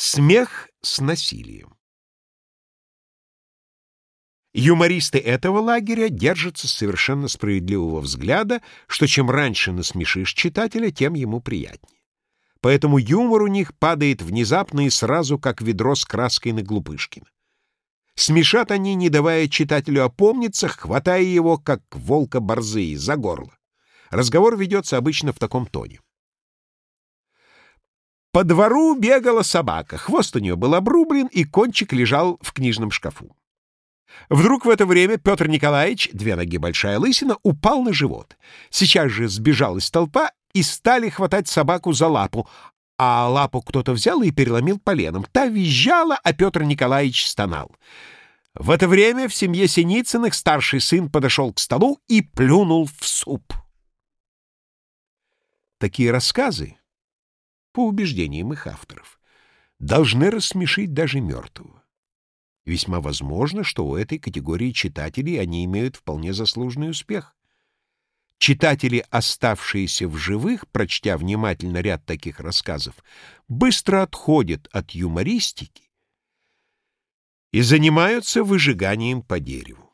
Смех с насилием. Юмористы этого лагеря держатся совершенно справедливого взгляда, что чем раньше насмешишь читателя, тем ему приятнее. Поэтому юмор у них падает внезапно и сразу, как ведро с краской на Глупышкина. Смешат они, не давая читателю опомниться, хватая его, как волка борзые, за горло. Разговор ведется обычно в таком тоне. По двору бегала собака, хвост у нее был обрублен, и кончик лежал в книжном шкафу. Вдруг в это время Петр Николаевич, две ноги большая лысина, упал на живот. Сейчас же сбежалась толпа и стали хватать собаку за лапу, а лапу кто-то взял и переломил поленом. Та визжала, а Петр Николаевич стонал. В это время в семье Синицыных старший сын подошел к столу и плюнул в суп. Такие рассказы по убеждениям их авторов, должны рассмешить даже мертвого. Весьма возможно, что у этой категории читателей они имеют вполне заслуженный успех. Читатели, оставшиеся в живых, прочтя внимательно ряд таких рассказов, быстро отходят от юмористики и занимаются выжиганием по дереву.